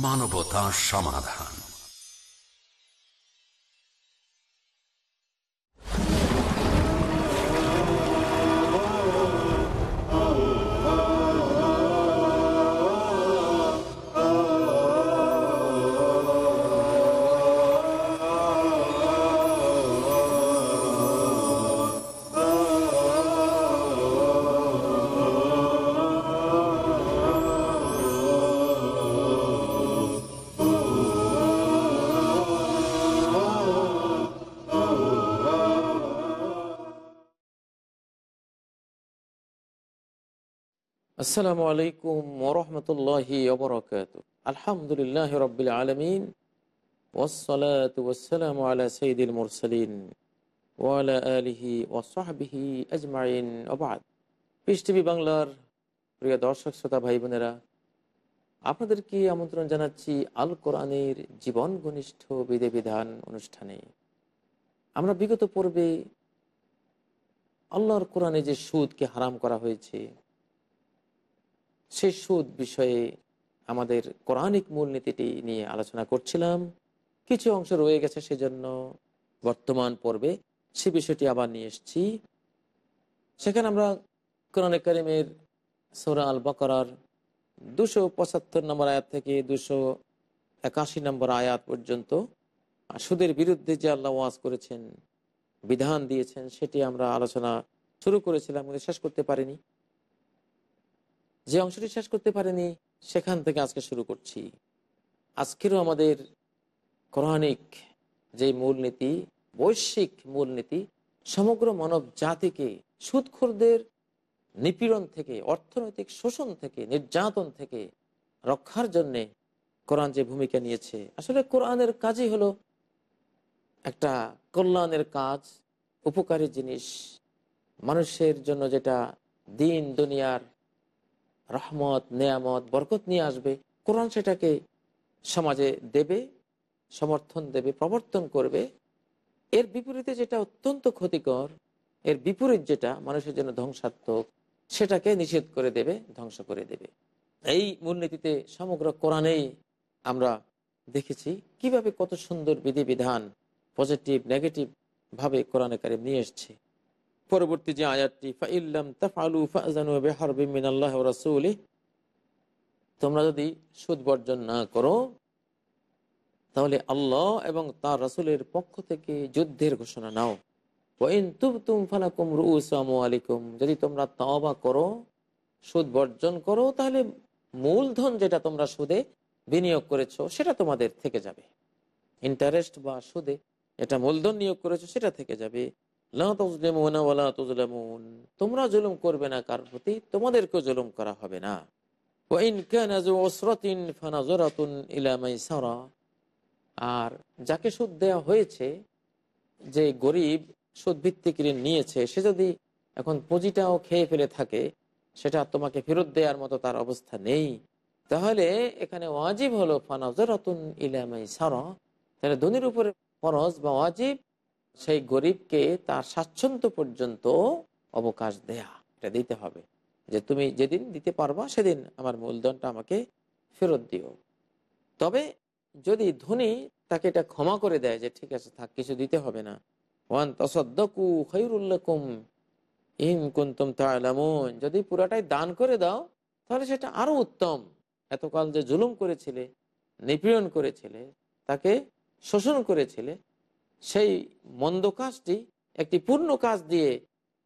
মানবতার সমাধান। আসসালামু আলাইকুম ওরহমতুল্লাহি ওবরাকাত আলহামদুলিল্লাহ রবিল আলমিন। ওসলাত ওসালাম আলা সঈদুল মুরসালিন ওয়ালা আলিহি ওসাহবিহি আজমাইন। ওবাদ পিস টিভি বাংলার প্রিয় দর্শক, শ্রোতা ভাই বোনেরা আপনাদেরকে আমন্ত্রণ জানাচ্ছি আল কোরআনের জীবন ঘনিষ্ঠ বিধি বিধান অনুষ্ঠানে। আমরা বিগত পর্বে আল্লাহর কোরআনে যে সুদকে হারাম করা হয়েছে সেই সুদ বিষয়ে আমাদের কোরআনিক মূলনীতিটি নিয়ে আলোচনা করছিলাম। কিছু অংশ রয়ে গেছে সেজন্য বর্তমান পর্বে সে বিষয়টি আবার নিয়ে এসছি। সেখানে আমরা কোরআন কারিমের সৌরা আল বকরার দুশো পঁচাত্তর নম্বর আয়াত থেকে দুশো একাশি নম্বর আয়াত পর্যন্ত সুদের বিরুদ্ধে যে আল্লাহ ওয়াজ করেছেন, বিধান দিয়েছেন, সেটি আমরা আলোচনা শুরু করেছিলাম শেষ করতে পারিনি। যে অংশটি শেষ করতে পারেনি, সেখান থেকে আজকে শুরু করছি। আজকেরও আমাদের কোরআনিক যে মূলনীতি বৈশ্বিক মূলনীতি সমগ্র মানব জাতিকে সুদখোরদের নিপীড়ন থেকে, অর্থনৈতিক শোষণ থেকে, নির্যাতন থেকে রক্ষার জন্যে কোরআন যে ভূমিকা নিয়েছে, আসলে কোরআনের কাজই হলো একটা কল্যাণের কাজ, উপকারী জিনিস। মানুষের জন্য যেটা দিন, দুনিয়ার রহমত, নেয়ামত, বরকত নিয়ে আসবে। কোরআন সেটাকে সমাজে দেবে, সমর্থন দেবে, প্রবর্তন করবে। এর বিপরীতে যেটা অত্যন্ত ক্ষতিকর, এর বিপরীত যেটা মানুষের জন্য ধ্বংসাত্মক, সেটাকে নিষেধ করে দেবে, ধ্বংস করে দেবে। এই মূলনীতিতে সমগ্র কোরআনেই আমরা দেখেছি কীভাবে কত সুন্দর বিধিবিধান, পজিটিভ, নেগেটিভ ভাবে কোরআনে কারিম নিয়ে এসছে। পরবর্তী যে আয়াতটি তোমরা যদি সুদ বর্জন না করো, তাহলে আল্লাহ এবং তার রাসূলের পক্ষ থেকে যুদ্ধের ঘোষণা নাও। আমওয়ালিকুম, যদি তোমরা তওবা করো, সুদ বর্জন করো, তাহলে মূলধন যেটা তোমরা সুদে বিনিয়োগ করেছ, সেটা তোমাদের থেকে যাবে। ইন্টারেস্ট বা সুদে এটা মূলধন নিয়োগ করেছ, সেটা থেকে যাবে। তোমরা জুলুম করবে না, কার প্রতি? তোমাদেরকেও জুলুম করা হবে না। আর যাকে সুদ দেওয়া হয়েছে, যে গরিব সুদ ভিত্তিক ঋণ নিয়েছে, সে যদি এখন পুঁজিটাও খেয়ে ফেলে থাকে, সেটা তোমাকে ফেরত দেওয়ার মতো তার অবস্থা নেই। তাহলে এখানে ওয়াজিব হলো ফানাজরাতুন ইলামাই সারা তাহলে ধনির উপরে ফরজ বা ওয়াজিব সেই গরিবকে তার স্বাচ্ছন্দ্য পর্যন্ত অবকাশ দেয়া, এটা দিতে হবে। যে তুমি যেদিন দিতে পারবা, সেদিন আমার মূলধনটা আমাকে ফেরত দিও। তবে যদি ধনী তাকে এটা ক্ষমা করে দেয় যে, ঠিক আছে, থাক, কিছু দিতে হবে না। ওয়ান তসদ্দকু খৈরুল্লাকুম ইন কুন্তুম তালামুন যদি পুরাটাই দান করে দাও, তাহলে সেটা আরও উত্তম। এতকাল যে জুলুম করেছিলে, নিপীড়ন করেছিলে, তাকে শোষণ করেছিলে সেই মন্দ কাজটি একটি পূর্ণ কাজ দিয়ে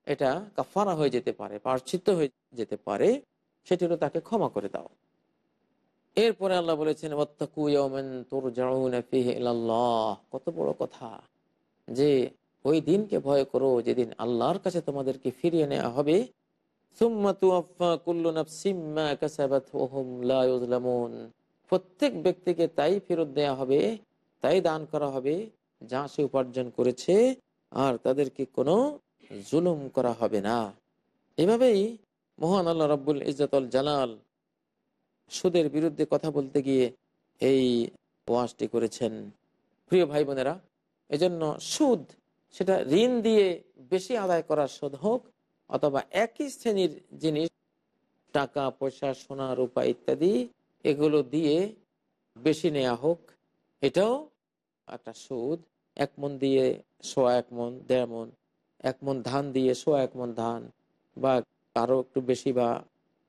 এটা কাফারা হয়ে যেতে পারে পার্শ্চিত্য হয়ে যেতে পারে, সেটি হলো তাকে ক্ষমা করে দাও এরপরে আল্লাহ বলেছেন। কত বড় কথা যে, ওই দিনকে ভয় করো যেদিন আল্লাহর কাছে তোমাদেরকে ফিরিয়ে নেওয়া হবে। প্রত্যেক ব্যক্তিকে তাই ফেরত দেয়া হবে, তাই দান করা হবে যা সে উপার্জন করেছে, আর তাদেরকে কোনো জুলুম করা হবে না। এভাবেই মহান আল্লাহ রব্বুল ইজ্জতুল জালাল সুদের বিরুদ্ধে কথা বলতে গিয়ে এই ওয়াজটি করেছেন। প্রিয় ভাই বোনেরা, এজন্য সুদ সেটা ঋণ দিয়ে বেশি আদায় করার সুদ হোক, অথবা একই শ্রেণির জিনিস, টাকা, পয়সা, সোনা, রূপা ইত্যাদি, এগুলো দিয়ে বেশি নেওয়া হোক, এটাও একটা সুদ। এক মন দিয়ে সোয়া এক মন, দেড় মন। এক মন ধান দিয়ে সোয়া এক মন ধান, বা আরও একটু বেশি বা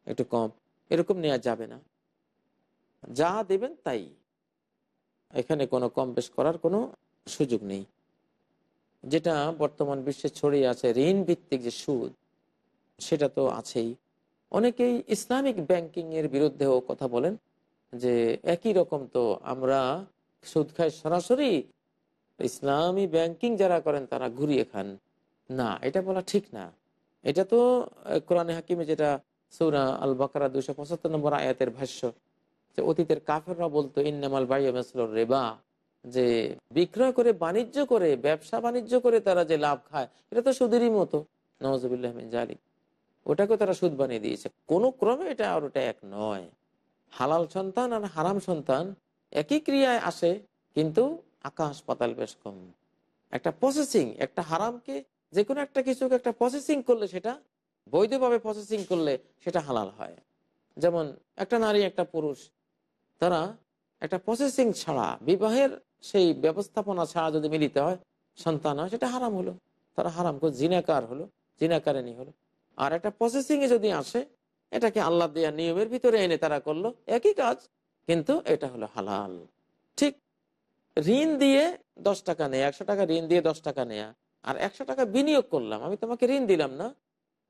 একটু কম। এরকম নেওয়া যাবে না। যা দেবেন তাই। এখানে কোনো কম বেশ করার কোনো সুযোগ নেই। যেটা বর্তমান বিশ্বে ছড়িয়ে আছে ঋণ ভিত্তিক যে সুদ, সেটা তো আছেই। অনেকেই ইসলামিক ব্যাংকিং এর বিরুদ্ধেও কথা বলেন যে একই রকম তো আমরা সুদ খাই সরাসরি ইসলামী ব্যাংকিং যারা করেন, তারা ঘুরিয়ে খান। না, এটা বলা ঠিক না। এটা তো কোরআনে হাকিমে যেটা সৌরা আল বাকারা দুশো পঁচাত্তর নম্বর আয়াতের ভাষ্য, যে অতীতের কাফেররা বলতো, ইন্নামাল বাই রেবা যে বিক্রয় করে, বাণিজ্য করে, ব্যবসা বাণিজ্য করে তারা যে লাভ খায়, এটা তো সুদেরই মতো। নওয়াজবিল্লাহ জালিক ওটাকে তারা সুদ বানিয়ে দিয়েছে। কোনো ক্রমে এটা আর ওটা এক নয়। হালাল সন্তান আর হারাম সন্তান একই ক্রিয়ায় আসে, কিন্তু আকাশ পাতাল বেশ কম। একটা প্রসেসিং একটা হারামকে যে কোনো একটা কিছুকে একটা প্রসেসিং করলে সেটা বৈধভাবে প্রসেসিং করলে সেটা হালাল হয়। যেমন একটা নারী, একটা পুরুষ, তারা একটা প্রসেসিং ছাড়া, বিবাহের সেই ব্যবস্থাপনা ছাড়া যদি মিলিতে হয়, সন্তান হয়, সেটা হারাম হলো। তারা হারাম করে, জিনাকার হলো জিনাকারিনী হলো। আর একটা প্রসেসিং এ যদি আসে, এটাকে আল্লাহ দেওয়া নিয়মের ভিতরে এনে তারা করল, একই কাজ, কিন্তু এটা হলো হালাল। ঠিক ঋণ দিয়ে দশ টাকা নেয়া, একশো টাকা ঋণ দিয়ে দশ টাকা নেয়া, আর একশো টাকা বিনিয়োগ করলাম। আমি তোমাকে ঋণ দিলাম না,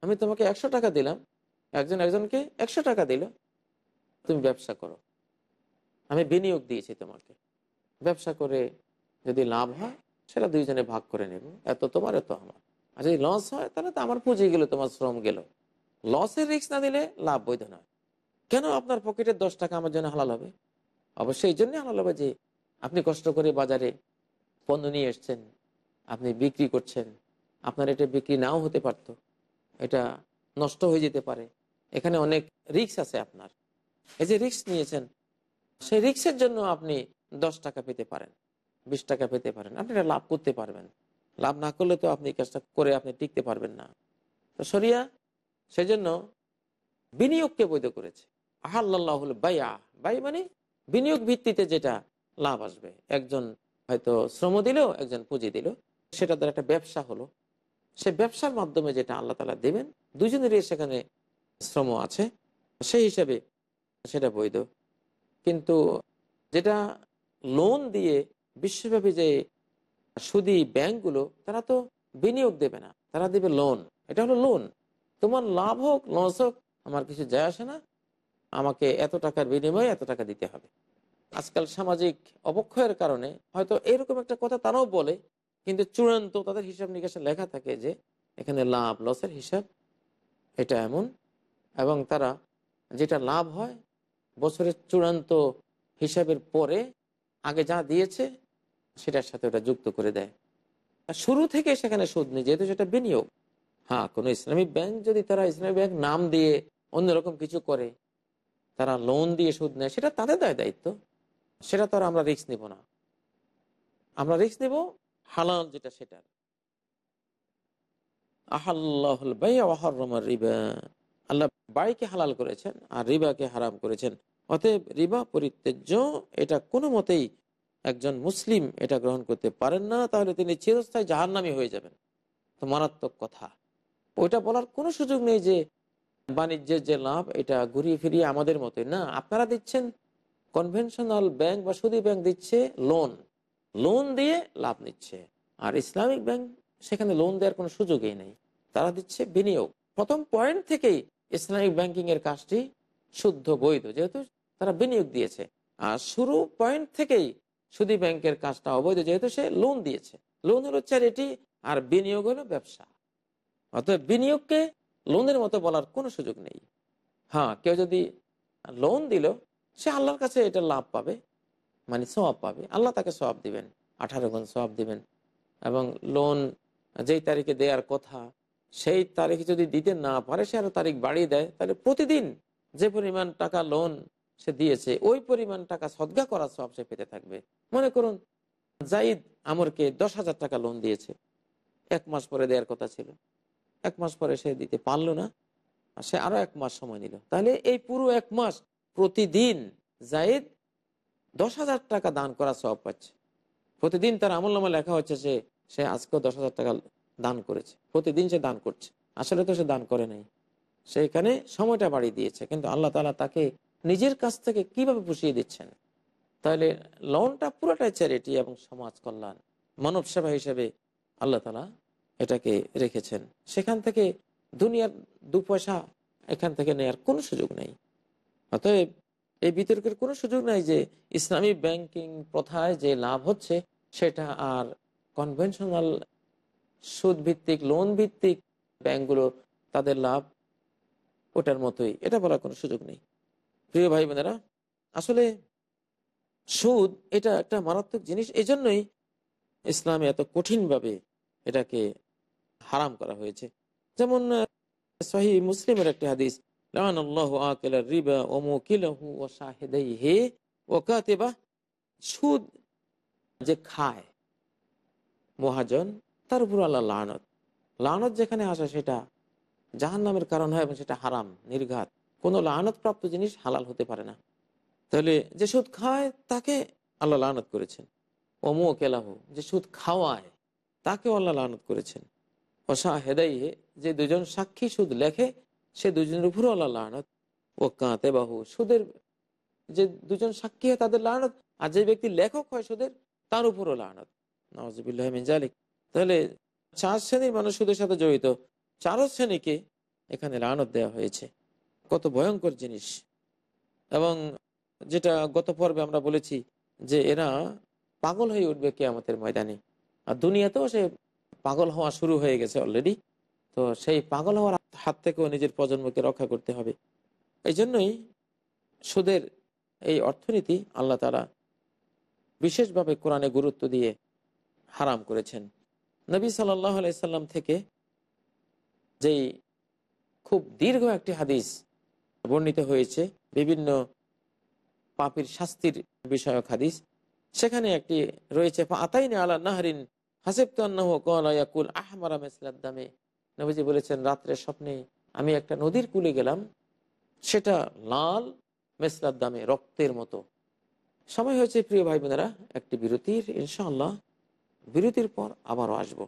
আমি তোমাকে একশো টাকা দিলাম। একজন একজনকে একশো টাকা দিল। তুমি ব্যবসা করো। আমি বিনিয়োগ দিয়েছি তোমাকে। ব্যবসা করে যদি লাভ হয়, সেটা দুইজনে ভাগ করে নেব। এত তোমার, এত আমার। আর যদি লস হয়, তাহলে তো আমার পুঁজি গেল, তোমার শ্রম গেল। লসের রিস্ক না দিলে লাভ বৈধ নয়। কেন আপনার পকেটের দশ টাকা আমার জন্য হালাল হবে? অবশ্যই এই জন্যই হালাল হবে যে আপনি কষ্ট করে বাজারে পণ্য নিয়ে এসছেন, আপনি বিক্রি করছেন, আপনার এটা বিক্রি নাও হতে পারতো, এটা নষ্ট হয়ে যেতে পারে। এখানে অনেক রিক্স আছে আপনার। এই যে রিক্স নিয়েছেন, সেই রিক্সের জন্য আপনি দশ টাকা পেতে পারেন, বিশ টাকা পেতে পারেন। আপনি এটা লাভ করতে পারবেন। লাভ না করলে তো আপনি কাজটা করে আপনি টিকতে পারবেন না। তো সরিয়া সেজন্য বিনিয়োগকে বৈধ করেছে। আহাল্লাহ বাইয়া বাই মানে বিনিয়োগ ভিত্তিতে যেটা লাভ আসবে। একজন হয়তো শ্রম দিল একজন পুঁজি দিল সেটা দ্বারা একটা ব্যবসা হলো। সে ব্যবসার মাধ্যমে যেটা আল্লাহ তালা দেবেন দুজনেরই সেখানে শ্রম আছে। সেই হিসাবে সেটা বৈধ। কিন্তু যেটা লোন দিয়ে বিশ্বব্যাপী যে সুদি ব্যাংকগুলো, তারা তো বিনিয়োগ দেবে না। তারা দেবে লোন এটা হলো লোন তোমার লাভ হোক লস হোক, আমার কিছু যায় আসে না। আমাকে এত টাকার বিনিময়ে এত টাকা দিতে হবে। আজকাল সামাজিক অবক্ষয়ের কারণে হয়তো এরকম একটা কথা তারাও বলে, কিন্তু চূড়ান্ত তাদের হিসাব নিকাশে লেখা থাকে যে এখানে লাভ, লসের হিসাব এটা এমন। এবং তারা যেটা লাভ হয়, বছরের চূড়ান্ত হিসাবের পরে আগে যা দিয়েছে সেটার সাথে ওটা যুক্ত করে দেয়। আর শুরু থেকে সেখানে সুদ নেই, যেহেতু সেটা বিনিয়োগ। হ্যাঁ কোনো ইসলামিক ব্যাংক যদি তারা ইসলামী ব্যাংক নাম দিয়ে অন্যরকম কিছু করে, তারা লোন দিয়ে সুদ নেয়, সেটা তাদের দায় দায়িত্ব। সেটা তো আর আমরা রিস্ক নিব না। আমরা রিস্ক নেব হালাল যেটা সেটার। আল্লাহ বাইকে হালাল করেছেন আর রিবাকে হারাম করেছেন। অতএব রিবা পরিত্যাজ্য, এটা কোনো মতেই একজন মুসলিম এটা গ্রহণ করতে পারেন না, তাহলে তিনি চিরস্থায়ী জাহান্নামী হয়ে যাবেন। তো মারাত্মক কথা। ওইটা বলার কোনো সুযোগ নেই যে বাণিজ্যের যে লাভ, এটা ঘুরিয়ে ফিরিয়ে আমাদের মতোই। না, আপনারা দিচ্ছেন কনভেনশনাল ব্যাংক বা সুদী ব্যাংক দিচ্ছে লোন লোন দিয়ে লাভ নিচ্ছে। আর ইসলামিক ব্যাংক সেখানে লোন দেওয়ার কোনো সুযোগই নেই। তারা দিচ্ছে বিনিয়োগ। প্রথম পয়েন্ট থেকেই ইসলামিক ব্যাংকিং এর কাজটি শুদ্ধ, বৈধ। যেহেতু তারা বিনিয়োগ দিয়েছে। আর শুরু পয়েন্ট থেকেই সুদী ব্যাংকের কাজটা অবৈধ। যেহেতু সে লোন দিয়েছে। লোন হলো চ্যারিটি আর বিনিয়োগ হলো ব্যবসা। অতএব বিনিয়োগকে লোনের মতো বলার কোনো সুযোগ নেই। হ্যাঁ কেউ যদি লোন দিল সে আল্লাহর কাছে এটা লাভ পাবে মানে সবাব পাবে। আল্লাহ তাকে সবাব দিবেন, আঠারো গুণ সবাব দিবেন। এবং লোন যেই তারিখে দেওয়ার কথা, সেই তারিখে যদি দিতে না পারে, সে আরও তারিখ বাড়িয়ে দেয়। তাহলে প্রতিদিন যে পরিমাণ টাকা লোন সে দিয়েছে, ওই পরিমাণ টাকা সদ্গা করার সব সে পেতে থাকবে। মনে করুন, জাইদ আমরকে দশ হাজার টাকা লোন দিয়েছে। এক মাস পরে দেওয়ার কথা ছিল। এক মাস পরে সে দিতে পারল না সে আরও এক মাস সময় নিল। তাহলে এই পুরো এক মাস প্রতিদিন জাইদ দশ হাজার টাকা দান করা সব পাচ্ছে। প্রতিদিন তার আমল নামা লেখা হচ্ছে যে সে আজকেও দশ হাজার টাকা দান করেছে। প্রতিদিন সে দান করছে। আসলে তো সে দান করে নাই। সে এখানে সময়টা বাড়িয়ে দিয়েছে। কিন্তু আল্লাহ তালা তাকে নিজের কাছ থেকে কীভাবে পুষিয়ে দিচ্ছেন? তাহলে লোনটা পুরোটাই চ্যারিটি এবং সমাজ কল্যাণ, মানব সেবা হিসেবে আল্লাহ তালা এটাকে রেখেছেন। সেখান থেকে দুনিয়ার দু পয়সা এখান থেকে নেয়ার কোনো সুযোগ নেই। অতএব এই বিতর্কের কোনো সুযোগ নাই যে ইসলামী ব্যাংকিং প্রথায় যে লাভ হচ্ছে, সেটা আর কনভেনশনাল সুদ ভিত্তিক লোন ভিত্তিক ব্যাংকগুলো তাদের লাভ ওটার মতোই। এটা বলার কোনো সুযোগ নেই। প্রিয় ভাই বোনেরা, আসলে সুদ এটা একটা মারাত্মক জিনিস এই জন্যই ইসলামে এত কঠিনভাবে এটাকে হারাম করা হয়েছে। যেমন সহি মুসলিমের একটি হাদিস সুদ যে খায়। মহাজন, তার উপর আল্লাহ লানত। লানত যেখানে আসে সেটা জাহান নামের কারণ হয় এবং সেটা হারাম, নির্ঘাত। কোনো লানত প্রাপ্ত জিনিস হালাল হতে পারে না। তাহলে যে সুদ খায়, তাকে আল্লাহ লানত করেছেন। অমো কেলাহু যে সুদ খাওয়ায় তাকে আল্লাহ লানত করেছেন। অসা হেদাই যে দুজন সাক্ষী সুদ লেখে সে দুজনের উপরও আল্লাহ লানত। ও কাঁতে বাহু, সুদের যে দুজন সাক্ষী হয় তাদের লানত, আর যে ব্যক্তি লেখক হয় সুদের, তার উপরও লানত। নওয়াজবিল্লাহ তাহলে চার শ্রেণির মানুষ সুদের সাথে জড়িত। চারো শ্রেণীকে এখানে লানত দেওয়া হয়েছে। কত ভয়ঙ্কর জিনিস। এবং যেটা গত পর্বে আমরা বলেছি যে এরা পাগল হয়ে উঠবে কেয়ামতের ময়দানে। আর দুনিয়াতেও সে পাগল হওয়া শুরু হয়ে গেছে অলরেডি। তো সেই পাগল হওয়ার হাত থেকেও নিজের প্রজন্মকে রক্ষা করতে হবে। এই জন্যই সুদের এই অর্থনীতি আল্লাহ তারা বিশেষভাবে কোরআনে গুরুত্ব দিয়ে হারাম করেছেন। নবী সাল্লাহ আলাইসাল্লাম থেকে যেই খুব দীর্ঘ একটি হাদিস বর্ণিত হয়েছে, বিভিন্ন পাপির শাস্তির বিষয়ক হাদিস, সেখানে একটি রয়েছে আতাইনে আলা নাহরিন হাসিবতান্নাহুল আহমারা মেসলাদ্দামে নবীজি বলেছেন, রাত্রে স্বপ্নে আমি একটা নদীর কুলে গেলাম, সেটা লাল মেসলার দামে, রক্তের মতো। সময় হয়েছে, প্রিয় ভাই বোনেরা একটি বিরতির, ইনশাআল্লাহ। বিরতির পর আবারও আসব।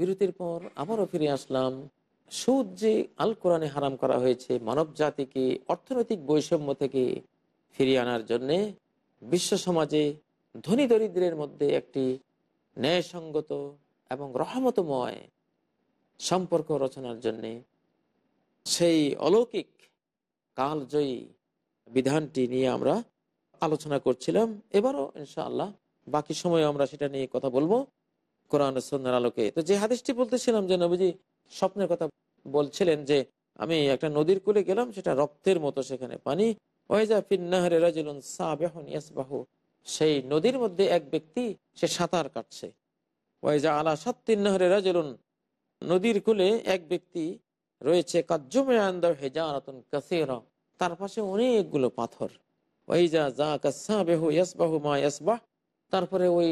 বিরতির পর আবারও ফিরে আসলাম। সুদ যে আল কোরআনে হারাম করা হয়েছে, মানব জাতিকে অর্থনৈতিক বৈষম্য থেকে ফিরিয়ে আনার জন্যে বিশ্ব সমাজে ধনী দরিদ্রের মধ্যে একটি ন্যায়সঙ্গত এবং রহমতময় সম্পর্ক রচনার জন্যে সেই অলৌকিক কালজয়ী বিধানটি নিয়ে আমরা আলোচনা করছিলাম। এবারও ইনশাআল্লাহ বাকি সময় আমরা সেটা নিয়ে কথা বলব। কোরআন সন্ন্যার আলোকে। তো যে হাদিসটি বলতেছিলাম যে নবীজি স্বপ্নের কথা বলছিলেন যে, আমি একটা নদীর কূলে গেলাম, সেটা রক্তের মতো সেখানে পানি। সেই নদীর মধ্যে এক ব্যক্তি, সে সাঁতার কাটছে। ওয়াইজা আলা সাত্তিন্নাহারে রাজুলুন, নদীর কূলে এক ব্যক্তি রয়েছে কাজ্জমে তার পাশে অনেকগুলো পাথর। ওয়াইজা যা কাসাবেহু ইয়াসবাহু মা ইয়াসবাহ। তারপরে ওই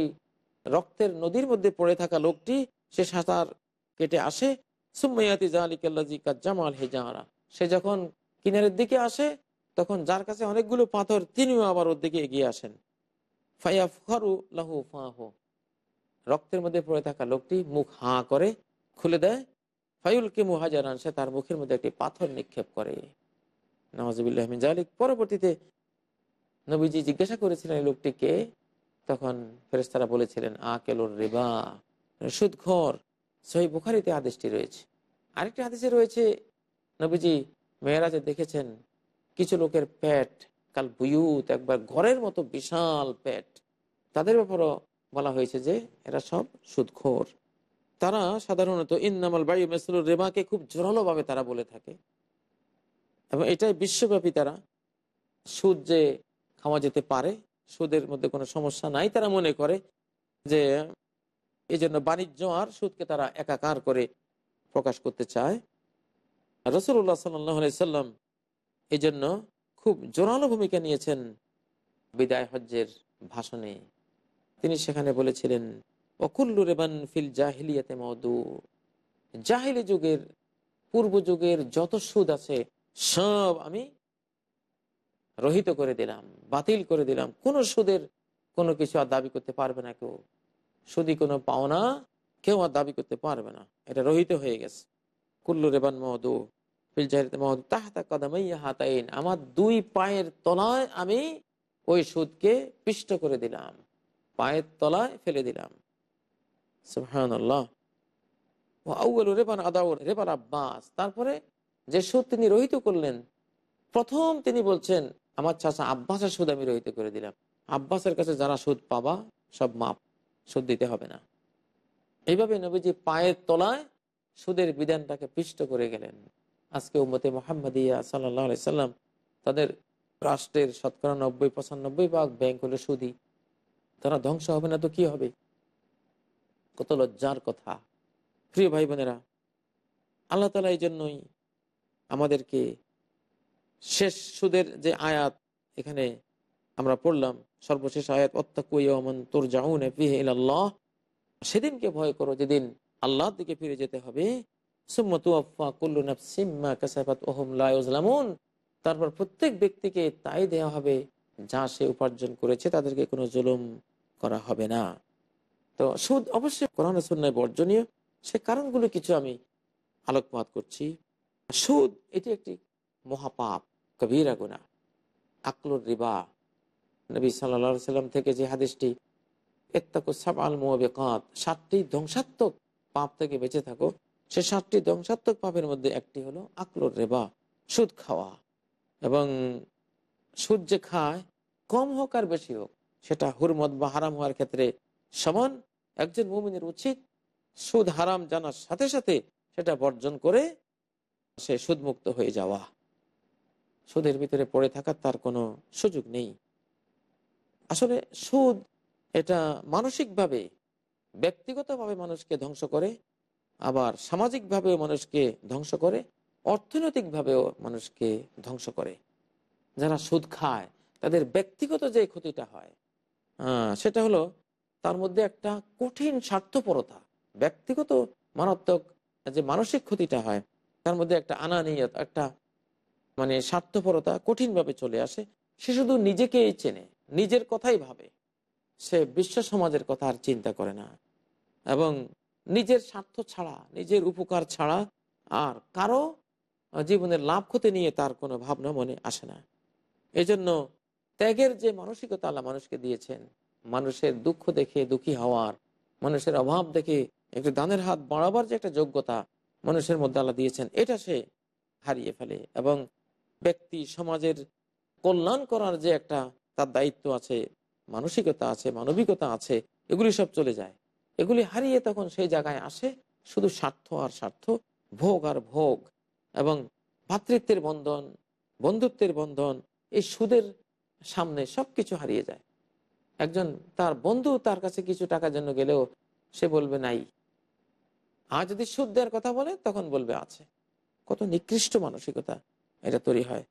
রক্তের নদীর মধ্যে পড়ে থাকা লোকটি সে সাঁতার কেটে আসে। সুম্মাইয়াতি জালিকাল্লাজি কাজ্জামাল হেজারা। সে যখন কিনারের দিকে আসে, তখন যার কাছে অনেকগুলো পাথর, তিনিও আবার ওর দিকে এগিয়ে আসেন। ফায়াফারু লাহু ফাহু। রক্তের মধ্যে পড়ে থাকা লোকটি মুখ হাঁ করে খুলে দেয়। ফাইউল কে মুহাজারান সে তার মুখের মধ্যে একটি পাথর নিক্ষেপ করে। নওয়াজবিল্লাহমিন জালিক পরবর্তীতে নবীজি জিজ্ঞাসা করেছিলেন, এই লোকটিকে তখন ফেরেস্তারা বলেছিলেন, আকেলোর রেবা, সুদঘর। সহি বুখারিতে আদেশটি রয়েছে। আরেকটি আদেশে রয়েছে, নবীজি মেয়েরাজে দেখেছেন কিছু লোকের পেট, কাল বুয়ুত, একবার ঘরের মতো বিশাল পেট। তাদের ব্যাপারও বলা হয়েছে যে, এরা সব সুদখোর তারা সাধারণত, ইন্নামাল বায়ু মেসলুর রেবাকে খুব জোরালোভাবে তারা বলে থাকে। এবং এটাই বিশ্বব্যাপী তারা সুদ যে খাওয়া যেতে পারে সুদের মধ্যে কোনো সমস্যা নাই। তারা মনে করে যে এই জন্য বাণিজ্য আর সুদকে তারা একাকার করে প্রকাশ করতে চায়। রসুল্লাহ সাল্লাম এই জন্য খুব জোরালো ভূমিকা নিয়েছেন বিদায় হজ্জের ভাষণে। তিনি সেখানে বলেছিলেন অকুল্লু রেবান ফিল জাহিলিয়াতে মধু জাহিলি যুগের, পূর্ব যুগের যত সুদ আছে, সব আমি রহিত করে দিলাম, বাতিল করে দিলাম। কোন সুদের কোনো কিছু আর দাবি করতে পারবে না কেউ। সুদি কোনো পাওনা, কেউ আর দাবি করতে পারবে না। এটা রহিত হয়ে গেছে। কুল্লু রেবান মহদু তাহাতা কদামাইয়া হাতাইন। আমার দুই পায়ের তলায় আমি ওই সুদকে পিষ্ট করে দিলাম। পায়ের তলায় ফেলে দিলাম। সুবহানাল্লাহ। ও রেবান আদাউর রেবান আব্বাস। তারপরে যে সুদ তিনি রহিত করলেন, প্রথম তিনি বলছেন আমার চাচা আব্বাসের সুদ আমি রহিত করে দিলাম। আব্বাসের কাছে যারা সুদ পাবা, সব মাপ, সুদ দিতে হবে না। এইভাবে নবীজি পায়ের তলায় সুদের বিধানটাকে পিষ্ট করে গেলেন। আজকে উম্মতে মোহাম্মদিয়া সাল্লাহ সাল্লাম তাদের রাষ্ট্রের শতকরা নব্বই, পঁচানব্বই ভাগ ব্যাংক হলো সুদি তারা ধ্বংস হবে না তো কি হবে? কত লজ্জার কথা। প্রিয় ভাই বোনেরা, আল্লাহ তালা এই জন্যই আমাদেরকে শেষ সুদের যে আয়াত এখানে আমরা পড়লাম, সর্বশেষ আয়াত অত্যাকুয়মন তোর জাউন আল্লাহ সেদিনকে ভয় করো, যেদিন আল্লাহর দিকে ফিরে যেতে হবে। তারপর প্রত্যেক ব্যক্তিকে তাই দেওয়া হবে, যা সে উপার্জন করেছে, তাদেরকে কোনো জুলুম করা হবে না। তো সুদ অবশ্যই কোরআন সুন্নায় বর্জনীয়। সে কারণগুলো কিছু আমি আলোকপাত করছি। সুদ এটি একটি মহাপাপ। কবিরা গুণা, আকলুর রিবা। নবী সাল্লা সাল্লাম থেকে যে হাদিসটি এত্তাকু সাব আল মোয়াবেকাত সাতটি ধ্বংসাত্মক পাপ থেকে বেঁচে থাকো। সে সাতটি ধ্বংসাত্মক পাপের মধ্যে একটি হলো আকলুর রেবা, সুদ খাওয়া। এবং সুদ যে খায়, কম হোক আর বেশি হোক, সেটা হুরমত বা হারাম হওয়ার ক্ষেত্রে সমান। একজন মুমিনের উচিত সুদ হারাম জানার সাথে সাথে সেটা বর্জন করে সে সুদমুক্ত হয়ে যাওয়া। সুদের ভিতরে পড়ে থাকার তার কোনো সুযোগ নেই। আসলে সুদ এটা মানসিকভাবে, ব্যক্তিগতভাবে মানুষকে ধ্বংস করে, আবার সামাজিকভাবেও মানুষকে ধ্বংস করে, অর্থনৈতিকভাবেও মানুষকে ধ্বংস করে। যারা সুদ খায়, তাদের ব্যক্তিগত যে ক্ষতিটা হয় সেটা হলো তার মধ্যে একটা কঠিন স্বার্থপরতা, ব্যক্তিগত মারাত্মক যে মানসিক ক্ষতিটা হয়, তার মধ্যে একটা আনানিয়ত, একটা মানে স্বার্থপরতা কঠিনভাবে চলে আসে। সে শুধু নিজেকেই চেনে, নিজের কথাই ভাবে। সে বিশ্ব সমাজের কথা আর চিন্তা করে না। এবং নিজের স্বার্থ ছাড়া, নিজের উপকার ছাড়া আর কারও জীবনের লাভ ক্ষতি নিয়ে তার কোনো ভাবনা মনে আসে না। এজন্য ত্যাগের যে মানসিকতা আল্লাহ মানুষকে দিয়েছেন, মানুষের দুঃখ দেখে দুঃখী হওয়ার, মানুষের অভাব দেখে একটু দানের হাত বাড়াবার যে একটা যোগ্যতা মানুষের মধ্যে আল্লাহ দিয়েছেন, এটা সে হারিয়ে ফেলে। এবং ব্যক্তি সমাজের কল্যাণ করার যে একটা তার দায়িত্ব আছে, মানসিকতা আছে, মানবিকতা আছে, এগুলি সব চলে যায়। এগুলি হারিয়ে তখন সেই জায়গায় আসে শুধু স্বার্থ আর স্বার্থ, ভোগ আর ভোগ এবং ভাতৃত্বের বন্ধন, বন্ধুত্বের বন্ধন, এই সুদের সামনে সবকিছু হারিয়ে যায়। একজন তার বন্ধু তার কাছে কিছু টাকার জন্য গেলেও সে বলবে, নাই। আর যদি সুদ দেওয়ার কথা বলে, তখন বলবে, আছে। কত নিকৃষ্ট মানসিকতা। এটা তৈরি হয়।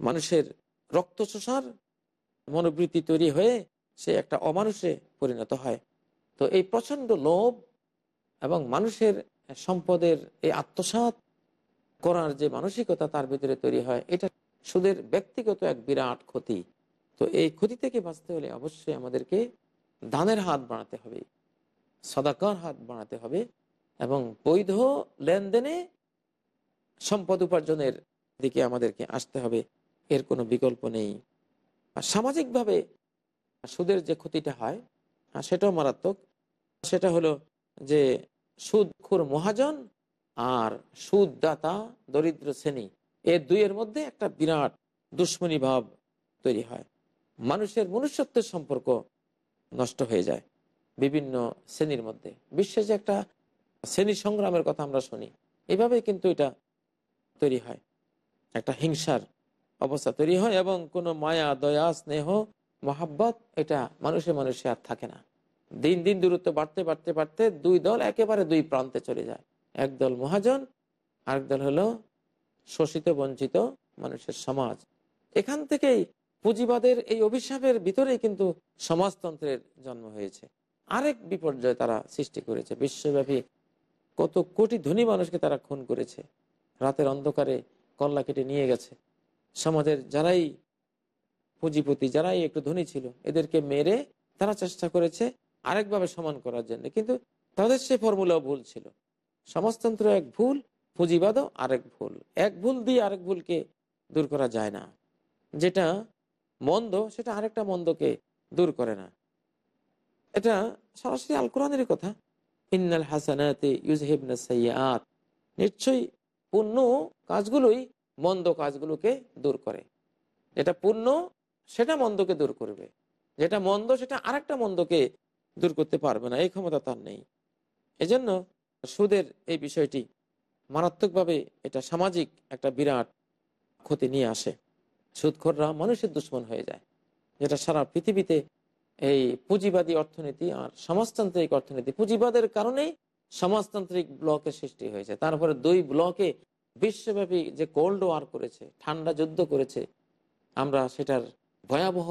মানুষের রক্ত শোষার মনোবৃত্তি তৈরি হয়ে সে একটা অমানুষে পরিণত হয়। তো এই প্রচণ্ড লোভ এবং মানুষের সম্পদের এই আত্মসাত করার যে মানসিকতা তার ভিতরে তৈরি হয়, এটা সুদের ব্যক্তিগত এক বিরাট ক্ষতি। তো এই ক্ষতি থেকে বাঁচতে হলে অবশ্যই আমাদেরকে দানের হাত বাড়াতে হবে, সদাকার হাত বাড়াতে হবে এবং বৈধ লেনদেনে সম্পদ উপার্জনের দিকে আমাদেরকে আসতে হবে, এর কোনো বিকল্প নেই। আর সামাজিকভাবে সুদের যে ক্ষতিটা হয় সেটাও মারাত্মক। সেটা হলো যে সুদখুর মহাজন আর সুদদাতা দরিদ্র শ্রেণি, এ দুইয়ের মধ্যে একটা বিরাট দুশ্মনী ভাব তৈরি হয়। মানুষের মনুষ্যত্বের সম্পর্ক নষ্ট হয়ে যায় বিভিন্ন শ্রেণির মধ্যে। বিশ্বে যে একটা শ্রেণি সংগ্রামের কথা আমরা শুনি। এভাবে কিন্তু এটা তৈরি হয়। একটা হিংসার অবস্থা তৈরি হয় এবং কোনো মায়া, দয়া, স্নেহ, মহাব্বত এটা মানুষে মানুষে আর থাকে না। দিন দিন দূরত্ব বাড়তে বাড়তে বাড়তে দুই দল একেবারে দুই প্রান্তে চলে যায়। এক দল মহাজন, আরেক দল হলো শোষিত, বঞ্চিত মানুষের সমাজ। এখান থেকেই পুঁজিবাদের এই অভিশাপের ভিতরেই কিন্তু সমাজতন্ত্রের জন্ম হয়েছে। আরেক বিপর্যয় তারা সৃষ্টি করেছে। বিশ্বব্যাপী কত কোটি ধনী মানুষকে তারা খুন করেছে। রাতের অন্ধকারে কল্লা কেটে নিয়ে গেছে। সমাজের যারাই পুঁজিপতি, যারাই একটু ধনী ছিল, এদেরকে মেরে তারা চেষ্টা করেছে আরেকভাবে সমান করার জন্য। কিন্তু তাদের সে ফর্মুলাও ভুল ছিল। সমাজতন্ত্র এক ভুল, পুঁজিবাদও আরেক ভুল। এক ভুল দিয়ে আরেক ভুলকে দূর করা যায় না। যেটা মন্দ, সেটা আরেকটা মন্দকে দূর করে না। এটা সরাসরি আল কোরআনেরই কথা। ইন্নাল হাসানাতে ইউজহিবনা সাইয়াত নিশ্চয়ই পুণ্য কাজগুলোই মন্দ কাজগুলোকে দূর করে। যেটা পুণ্য, সেটা মন্দকে দূর করবে। যেটা মন্দ, সেটা আরেকটা মন্দকে দূর করতে পারবে না। এই ক্ষমতা তার নেই। এজন্য সুদের এই বিষয়টি মারাত্মকভাবে এটা সামাজিক একটা বিরাট ক্ষতি নিয়ে আসে। সুদখোররা মানুষের দুশ্মন হয়ে যায়, যেটা সারা পৃথিবীতে এই পুঁজিবাদী অর্থনীতি আর সমাজতান্ত্রিক অর্থনীতি পুঁজিবাদের কারণেই সমাজতান্ত্রিক ব্লকের সৃষ্টি হয়েছে। তারপরে দুই ব্লকে বিশ্বব্যাপী যে কোল্ড ওয়ার করেছে, ঠান্ডা যুদ্ধ করেছে, আমরা সেটার ভয়াবহ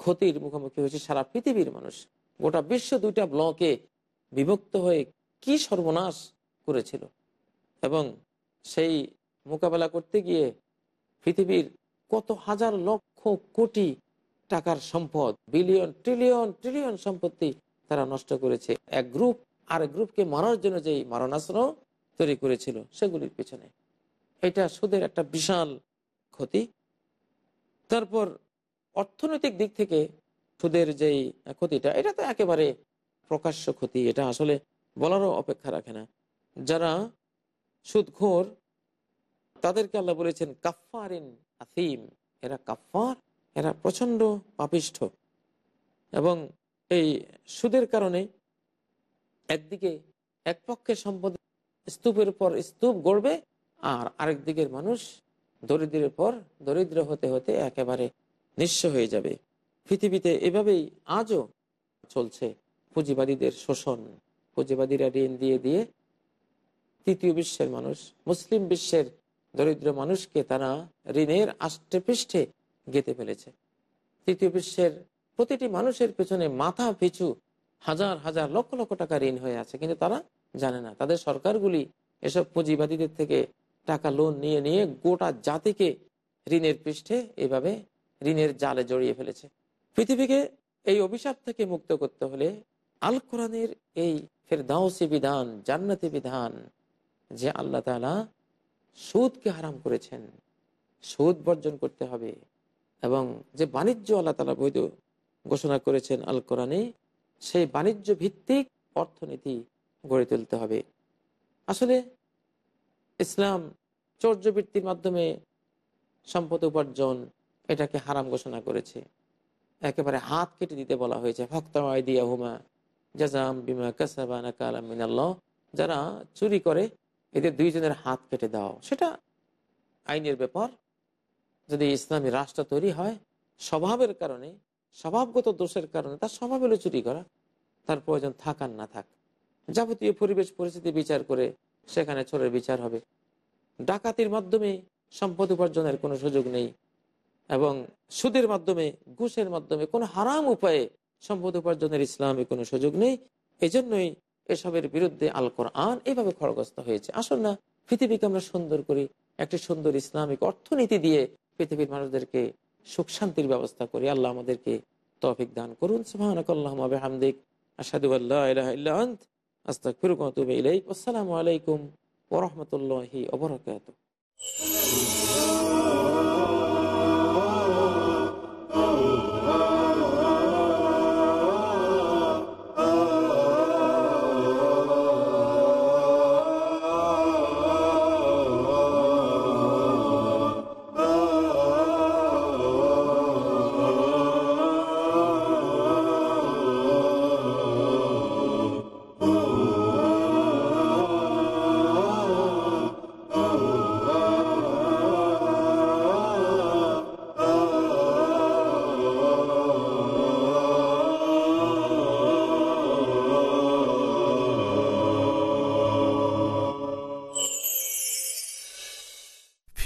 ক্ষতির মুখোমুখি হয়েছে। সারা পৃথিবীর মানুষ গোটা বিশ্ব দুইটা ব্লকে বিভক্ত হয়ে কি সর্বনাশ করেছিল। এবং সেই মোকাবেলা করতে গিয়ে পৃথিবীর কত হাজার লক্ষ কোটি টাকার সম্পদ, বিলিয়ন, ট্রিলিয়ন ট্রিলিয়ন সম্পত্তি তারা নষ্ট করেছে। এক গ্রুপ আর গ্রুপকে মারার জন্য যেই মারণাস্ত্র তৈরি করেছিল, সেগুলির পিছনে। এটা সুদের একটা বিশাল ক্ষতি। তারপর অর্থনৈতিক দিক থেকে সুদের যেই ক্ষতিটা, এটা তো একেবারে প্রকাশ্য ক্ষতি। এটা আসলে বলারও অপেক্ষা রাখে না। যারা সুদখোর, তাদেরকে আল্লাহ বলেছেন কাফারিন আফিম এরা কাফার এরা প্রচণ্ড পাপিষ্ঠ। এবং এই সুদের কারণে একদিকে এক পক্ষের সম্পদ স্তূপের পর স্তূপ গড়বে, আর আরেক দিকের মানুষ দরিদ্রের পর দরিদ্র হতে হতে একেবারে নিঃস্ব হয়ে যাবে। পৃথিবীতে এভাবেই আজও চলছে পুঁজিবাদীদের শোষণ। পুঁজিবাদীরা ঋণ দিয়ে দিয়ে তৃতীয় বিশ্বের মানুষ, মুসলিম বিশ্বের দরিদ্র মানুষকে তারা ঋণের আষ্টে পৃষ্ঠে গেতে ফেলেছে। তৃতীয় বিশ্বের প্রতিটি মানুষের পেছনে মাথা পিছু হাজার হাজার, লক্ষ লক্ষ টাকা ঋণ হয়ে আছে। কিন্তু তারা জানে না। তাদের সরকারগুলি এসব পুঁজিবাদীদের থেকে টাকা লোন নিয়ে নিয়ে গোটা জাতিকে ঋণের পৃষ্ঠে এভাবে ঋণের জালে জড়িয়ে ফেলেছে। পৃথিবীকে এই অভিশাপ থেকে মুক্ত করতে হলে আল কোরআনের এই ফের দাওসি বিধান, জান্নাতি বিধান, যে আল্লাহ তালা সুদকে হারাম করেছেন, সুদ বর্জন করতে হবে এবং যে বাণিজ্য আল্লাহ তালা বৈধ ঘোষণা করেছেন আল কোরআনে সেই বাণিজ্য ভিত্তিক অর্থনীতি গড়ে তুলতে হবে। আসলে ইসলাম চর্যবৃত্তির মাধ্যমে সম্পদ উপার্জন এটাকে হারাম ঘোষণা করেছে। একেবারে হাত কেটে দিতে বলা হয়েছে। ভক্তিয়া হুমা জাজাম বিমা কাসাবানা কালামিনাল্লাহ যারা চুরি করে, এদের দুইজনের হাত কেটে দাও। সেটা আইনের ব্যাপার। যদি ইসলামী রাষ্ট্র তৈরি হয়, স্বভাবের কারণে স্বভাবগত দোষের কারণে তার স্বভাব হলো চুরি করা। তার প্রয়োজন থাক আর না থাক। যাবতীয় পরিবেশ পরিস্থিতি বিচার করে সেখানে চোরের বিচার হবে। ডাকাতির মাধ্যমে সম্পদ উপার্জনের কোনো সুযোগ নেই এবং সুদের মাধ্যমে, ঘুষের মাধ্যমে কোনো হারাম উপায়ে সম্পদ উপার্জনের ইসলামে কোনো সুযোগ নেই। এজন্যই এসবের বিরুদ্ধে আল কোরআন এভাবে খড়গ্রস্ত হয়েছে। আসল না, পৃথিবীকে আমরা সুন্দর করি, একটি সুন্দর ইসলামিক অর্থনীতি দিয়ে পৃথিবীর মানুষদেরকে সুখ শান্তির ব্যবস্থা করি। আল্লাহ আমাদেরকে তফিক দান করুন। সুবাহিক আসাদু আল্লাহ আতুবু ইলাইক। আসসালামু আলাইকুম রাহমাতুল্লাহি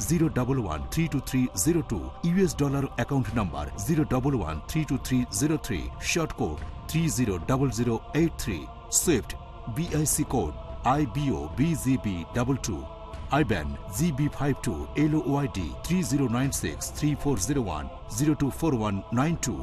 zero double one three two three zero two US dollar account number zero double one three two three zero three short code three zero double zero eight three swift BIC code I BO BGB double two IBAN GB five two L YD three zero nine six three four zero one zero two four one nine two